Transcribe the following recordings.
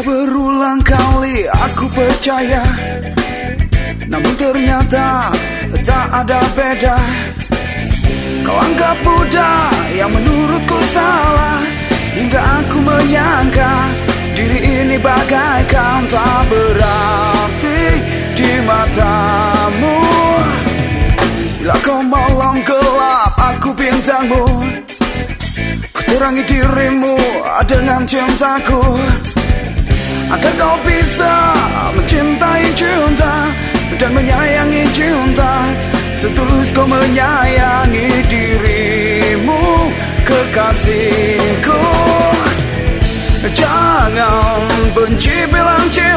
Sudah berulang kali aku percaya Namun ternyata tak ada beda. Kau anggap mudah yang menurutku salah. Hingga aku menyangka Diri ini bagaikan tak berarti di matamu. Bila kau malam gelap aku bintangmu Ku terangi dirimu dengan cintaku kau bisa mencintai cinta Dan menyayangi cinta. Setulus kau menyayangi dirimu Kekasihku. Jangan benci bilang cinta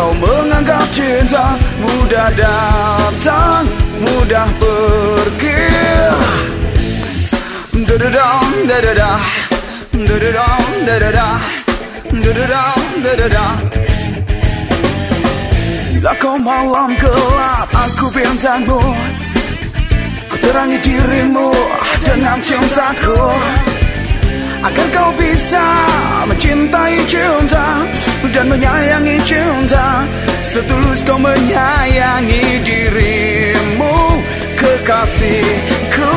kau menganggap cinta Mudah datang, mudah pergi. Dadadam, dadada Dadadam, dadada Dadadam, dadada Bila kau malam gelap Aku bintangmu. Ku terangi dirimu dengan cintaku. Agar kau bisa mencintai cinta Dan menyayangi cinta Setulus kau menyayangi dirimu Kekasihku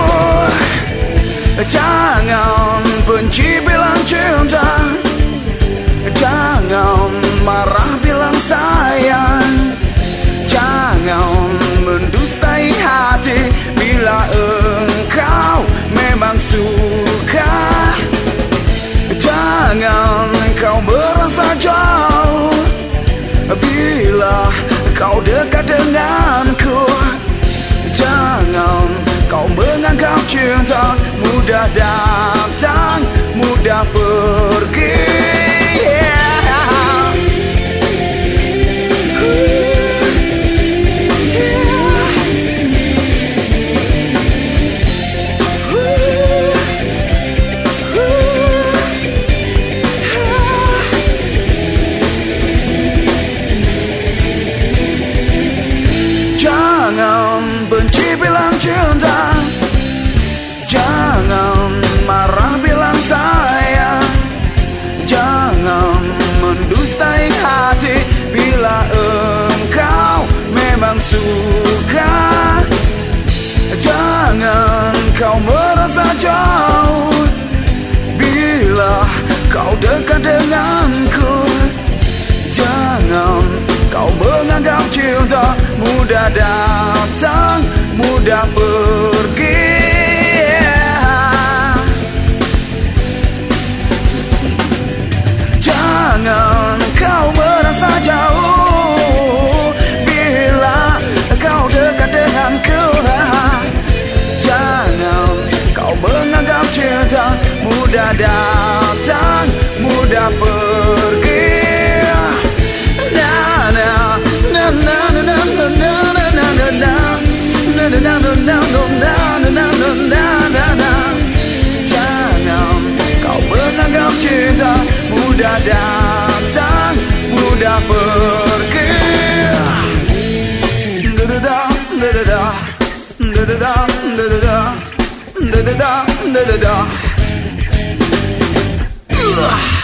Jangan benci bilang cinta Jangan marah bilang sayang. Jangan mendustai hati Bila engkau memang suka. Jangan kau merasa jauh kau dekat denganku. Jangan kau menganggap cinta Mudah datang, Jangan benci bilang cinta. Jangan marah bilang sayang. Jangan mendustai hati Bila engkau memang suka. Jangan kau Mudah datang, mudah pergi Jangan kau merasa jauh Bila kau dekat denganku Jangan kau menganggap cinta Mudah datang, mudah pergi mudah pergi Da-da-da, da-da-da Da-da-da, da-da-da Da-da-da, da-da-da Ugh.